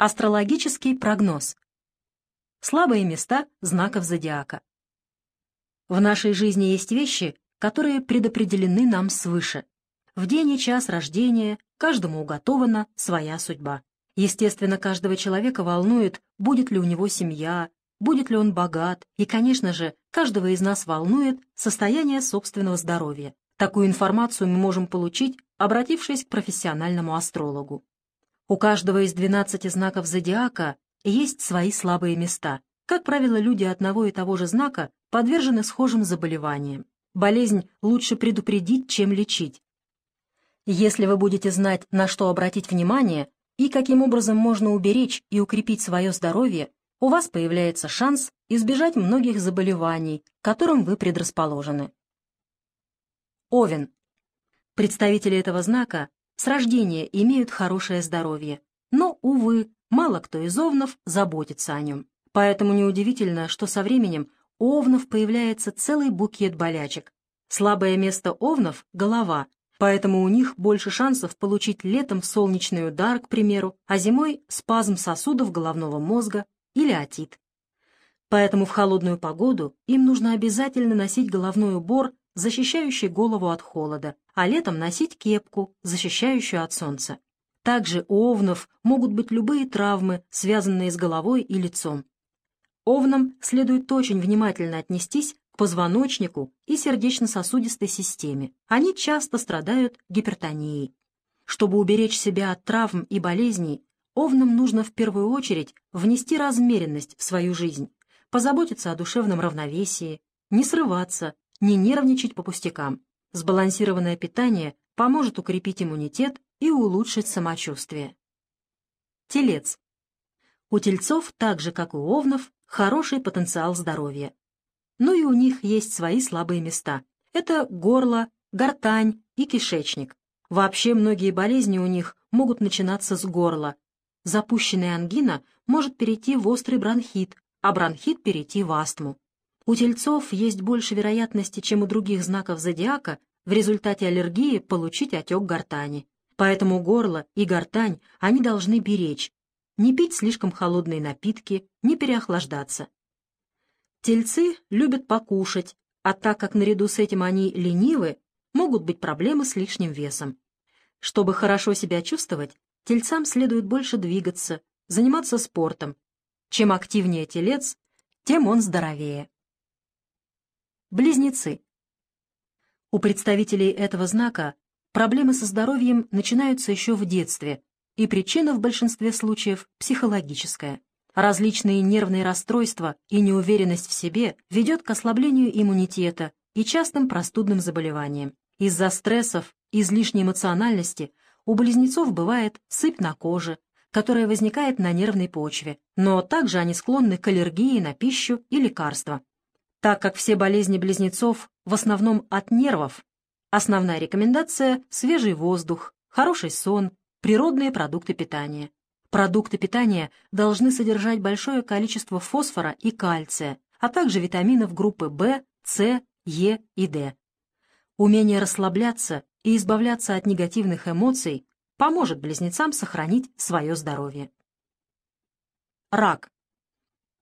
Астрологический прогноз. Слабые места знаков зодиака. В нашей жизни есть вещи, которые предопределены нам свыше. В день и час рождения каждому уготована своя судьба. Естественно, каждого человека волнует, будет ли у него семья, будет ли он богат, и, конечно же, каждого из нас волнует состояние собственного здоровья. Такую информацию мы можем получить, обратившись к профессиональному астрологу. У каждого из 12 знаков зодиака есть свои слабые места. Как правило, люди одного и того же знака подвержены схожим заболеваниям. Болезнь лучше предупредить, чем лечить. Если вы будете знать, на что обратить внимание, и каким образом можно уберечь и укрепить свое здоровье, у вас появляется шанс избежать многих заболеваний, которым вы предрасположены. Овен. Представители этого знака с рождения имеют хорошее здоровье, но, увы, мало кто из овнов заботится о нем. Поэтому неудивительно, что со временем у овнов появляется целый букет болячек. Слабое место овнов — голова, поэтому у них больше шансов получить летом солнечный удар, к примеру, а зимой спазм сосудов головного мозга или отит. Поэтому в холодную погоду им нужно обязательно носить головной убор, защищающий голову от холода, а летом носить кепку, защищающую от солнца. Также у овнов могут быть любые травмы, связанные с головой и лицом. Овнам следует очень внимательно отнестись позвоночнику и сердечно-сосудистой системе. Они часто страдают гипертонией. Чтобы уберечь себя от травм и болезней, овнам нужно в первую очередь внести размеренность в свою жизнь, позаботиться о душевном равновесии, не срываться, не нервничать по пустякам. Сбалансированное питание поможет укрепить иммунитет и улучшить самочувствие. Телец. У тельцов, так же как у овнов, хороший потенциал здоровья но и у них есть свои слабые места. Это горло, гортань и кишечник. Вообще многие болезни у них могут начинаться с горла. Запущенная ангина может перейти в острый бронхит, а бронхит перейти в астму. У тельцов есть больше вероятности, чем у других знаков зодиака, в результате аллергии получить отек гортани. Поэтому горло и гортань они должны беречь. Не пить слишком холодные напитки, не переохлаждаться. Тельцы любят покушать, а так как наряду с этим они ленивы, могут быть проблемы с лишним весом. Чтобы хорошо себя чувствовать, тельцам следует больше двигаться, заниматься спортом. Чем активнее телец, тем он здоровее. Близнецы. У представителей этого знака проблемы со здоровьем начинаются еще в детстве, и причина в большинстве случаев психологическая. Различные нервные расстройства и неуверенность в себе ведет к ослаблению иммунитета и частым простудным заболеваниям. Из-за стрессов, излишней эмоциональности у близнецов бывает сыпь на коже, которая возникает на нервной почве, но также они склонны к аллергии на пищу и лекарства. Так как все болезни близнецов в основном от нервов, основная рекомендация – свежий воздух, хороший сон, природные продукты питания. Продукты питания должны содержать большое количество фосфора и кальция, а также витаминов группы В, С, Е и D. Умение расслабляться и избавляться от негативных эмоций поможет близнецам сохранить свое здоровье. Рак.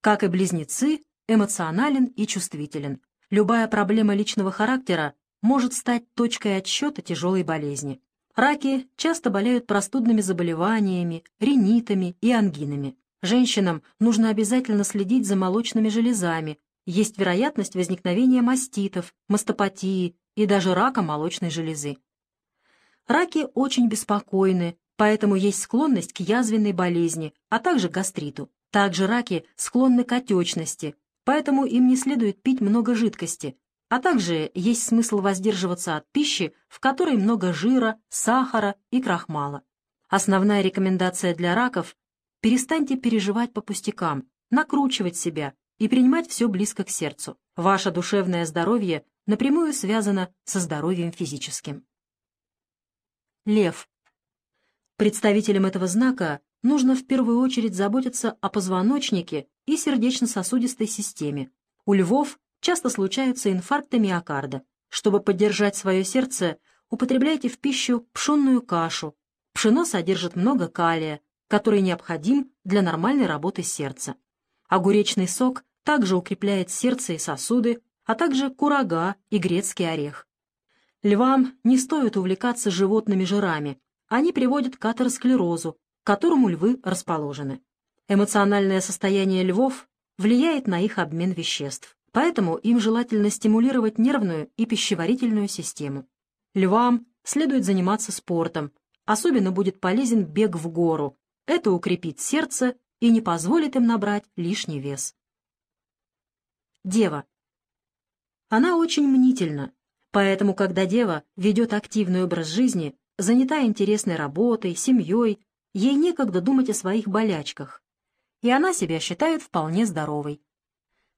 Как и близнецы, эмоционален и чувствителен. Любая проблема личного характера может стать точкой отсчета тяжелой болезни. Раки часто болеют простудными заболеваниями, ринитами и ангинами. Женщинам нужно обязательно следить за молочными железами. Есть вероятность возникновения маститов, мастопатии и даже рака молочной железы. Раки очень беспокойны, поэтому есть склонность к язвенной болезни, а также гастриту. Также раки склонны к отечности, поэтому им не следует пить много жидкости, а также есть смысл воздерживаться от пищи, в которой много жира, сахара и крахмала. Основная рекомендация для раков – перестаньте переживать по пустякам, накручивать себя и принимать все близко к сердцу. Ваше душевное здоровье напрямую связано со здоровьем физическим. Лев. Представителям этого знака нужно в первую очередь заботиться о позвоночнике и сердечно-сосудистой системе. У львов часто случаются инфаркты миокарда. Чтобы поддержать свое сердце, употребляйте в пищу пшенную кашу. Пшено содержит много калия, который необходим для нормальной работы сердца. Огуречный сок также укрепляет сердце и сосуды, а также курага и грецкий орех. Львам не стоит увлекаться животными жирами, они приводят к атеросклерозу, к которому львы расположены. Эмоциональное состояние львов влияет на их обмен веществ, поэтому им желательно стимулировать нервную и пищеварительную систему. Львам следует заниматься спортом, особенно будет полезен бег в гору, это укрепит сердце и не позволит им набрать лишний вес. Дева. Она очень мнительна, поэтому, когда дева ведет активный образ жизни, занята интересной работой, семьей, ей некогда думать о своих болячках, и она себя считает вполне здоровой.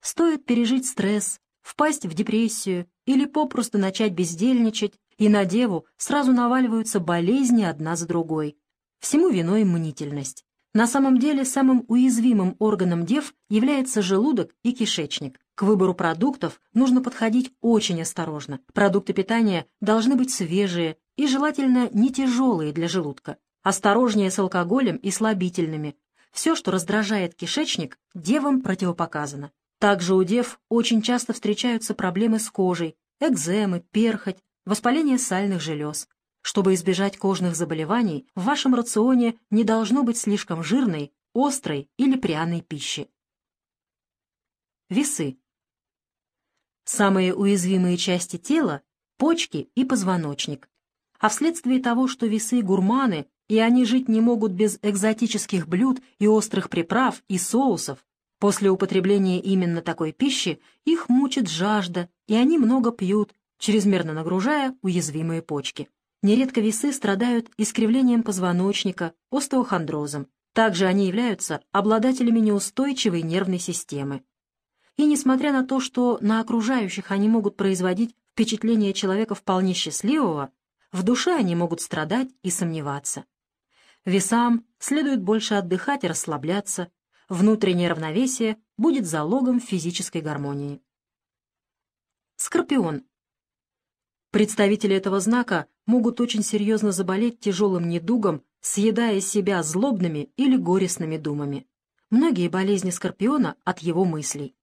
Стоит пережить стресс, впасть в депрессию или попросту начать бездельничать, и на деву сразу наваливаются болезни одна за другой. Всему виной мнительность. На самом деле самым уязвимым органом дев является желудок и кишечник. К выбору продуктов нужно подходить очень осторожно. Продукты питания должны быть свежие и желательно не тяжелые для желудка. Осторожнее с алкоголем и слабительными. Все, что раздражает кишечник, девам противопоказано. Также у дев очень часто встречаются проблемы с кожей, экземы, перхоть, воспаление сальных желез. Чтобы избежать кожных заболеваний, в вашем рационе не должно быть слишком жирной, острой или пряной пищи. Весы. Самые уязвимые части тела – почки и позвоночник. А вследствие того, что весы – гурманы, и они жить не могут без экзотических блюд и острых приправ и соусов, после употребления именно такой пищи их мучит жажда, и они много пьют, чрезмерно нагружая уязвимые почки. Нередко весы страдают искривлением позвоночника, остеохондрозом. Также они являются обладателями неустойчивой нервной системы и несмотря на то, что на окружающих они могут производить впечатление человека вполне счастливого, в душе они могут страдать и сомневаться. Весам следует больше отдыхать и расслабляться, внутреннее равновесие будет залогом физической гармонии. Скорпион. Представители этого знака могут очень серьезно заболеть тяжелым недугом, съедая себя злобными или горестными думами. Многие болезни Скорпиона от его мыслей.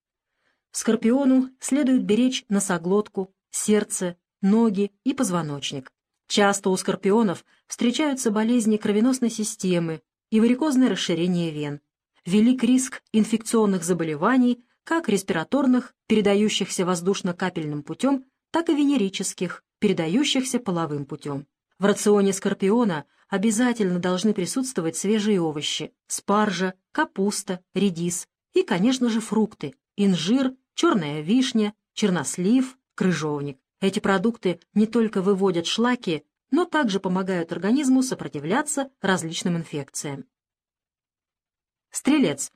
Скорпиону следует беречь носоглотку, сердце, ноги и позвоночник. Часто у скорпионов встречаются болезни кровеносной системы и варикозное расширение вен. Велик риск инфекционных заболеваний, как респираторных, передающихся воздушно-капельным путем, так и венерических, передающихся половым путем. В рационе скорпиона обязательно должны присутствовать свежие овощи, спаржа, капуста, редис и, конечно же, фрукты, инжир, черная вишня, чернослив, крыжовник. Эти продукты не только выводят шлаки, но также помогают организму сопротивляться различным инфекциям. Стрелец.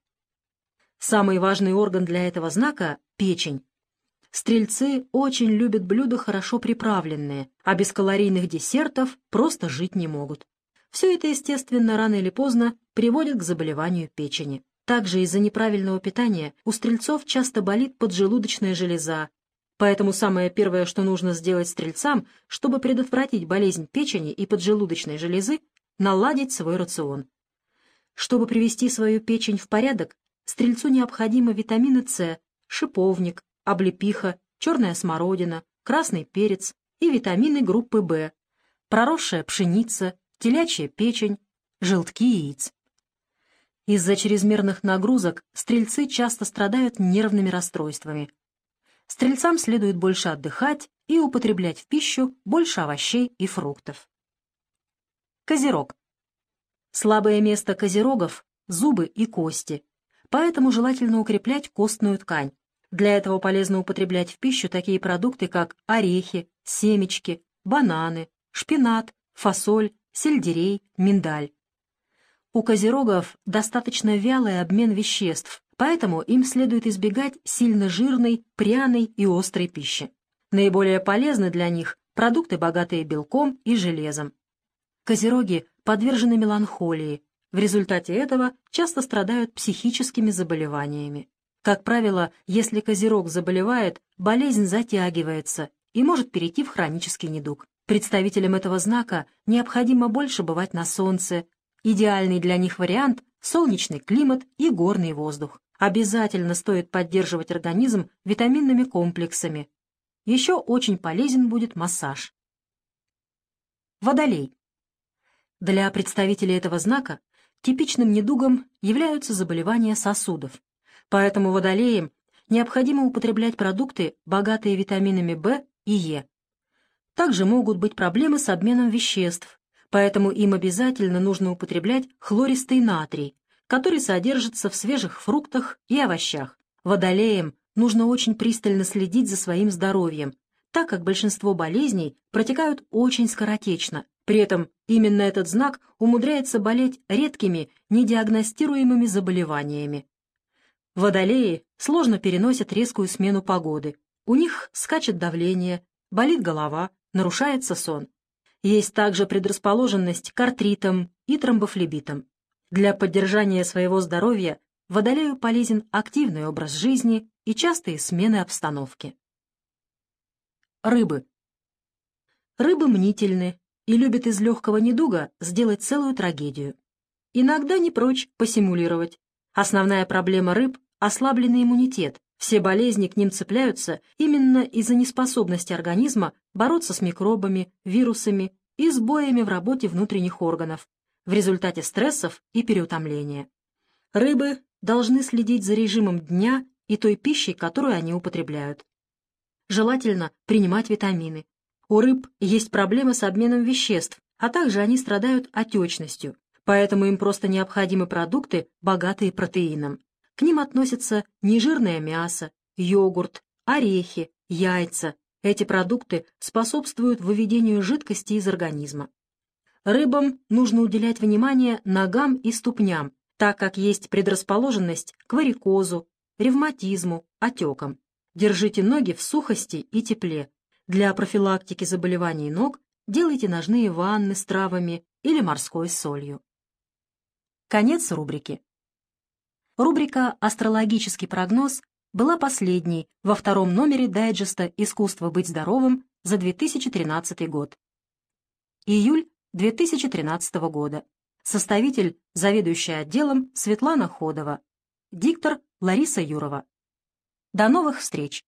Самый важный орган для этого знака – печень. Стрельцы очень любят блюда хорошо приправленные, а без калорийных десертов просто жить не могут. Все это, естественно, рано или поздно приводит к заболеванию печени. Также из-за неправильного питания у стрельцов часто болит поджелудочная железа, поэтому самое первое, что нужно сделать стрельцам, чтобы предотвратить болезнь печени и поджелудочной железы, наладить свой рацион. Чтобы привести свою печень в порядок, стрельцу необходимы витамины С, шиповник, облепиха, черная смородина, красный перец и витамины группы В, проросшая пшеница, телячья печень, желтки яиц. Из-за чрезмерных нагрузок стрельцы часто страдают нервными расстройствами. Стрельцам следует больше отдыхать и употреблять в пищу больше овощей и фруктов. Козерог. Слабое место козерогов – зубы и кости, поэтому желательно укреплять костную ткань. Для этого полезно употреблять в пищу такие продукты, как орехи, семечки, бананы, шпинат, фасоль, сельдерей, миндаль. У козерогов достаточно вялый обмен веществ, поэтому им следует избегать сильно жирной, пряной и острой пищи. Наиболее полезны для них продукты, богатые белком и железом. Козероги подвержены меланхолии, в результате этого часто страдают психическими заболеваниями. Как правило, если козерог заболевает, болезнь затягивается и может перейти в хронический недуг. Представителям этого знака необходимо больше бывать на солнце, Идеальный для них вариант – солнечный климат и горный воздух. Обязательно стоит поддерживать организм витаминными комплексами. Еще очень полезен будет массаж. Водолей. Для представителей этого знака типичным недугом являются заболевания сосудов. Поэтому водолеям необходимо употреблять продукты, богатые витаминами В и Е. Также могут быть проблемы с обменом веществ, поэтому им обязательно нужно употреблять хлористый натрий, который содержится в свежих фруктах и овощах. Водолеям нужно очень пристально следить за своим здоровьем, так как большинство болезней протекают очень скоротечно. При этом именно этот знак умудряется болеть редкими, недиагностируемыми заболеваниями. Водолеи сложно переносят резкую смену погоды. У них скачет давление, болит голова, нарушается сон. Есть также предрасположенность к артритам и тромбофлебитам. Для поддержания своего здоровья водолею полезен активный образ жизни и частые смены обстановки. Рыбы. Рыбы мнительны и любят из легкого недуга сделать целую трагедию. Иногда не прочь посимулировать. Основная проблема рыб – ослабленный иммунитет. Все болезни к ним цепляются именно из-за неспособности организма бороться с микробами, вирусами и сбоями в работе внутренних органов, в результате стрессов и переутомления. Рыбы должны следить за режимом дня и той пищей, которую они употребляют. Желательно принимать витамины. У рыб есть проблемы с обменом веществ, а также они страдают отечностью, поэтому им просто необходимы продукты, богатые протеином. К ним относятся нежирное мясо, йогурт, орехи, яйца. Эти продукты способствуют выведению жидкости из организма. Рыбам нужно уделять внимание ногам и ступням, так как есть предрасположенность к варикозу, ревматизму, отекам. Держите ноги в сухости и тепле. Для профилактики заболеваний ног делайте ножные ванны с травами или морской солью. Конец рубрики. Рубрика «Астрологический прогноз» была последней во втором номере дайджеста «Искусство быть здоровым» за 2013 год. Июль 2013 года. Составитель, заведующая отделом Светлана Ходова. Диктор Лариса Юрова. До новых встреч!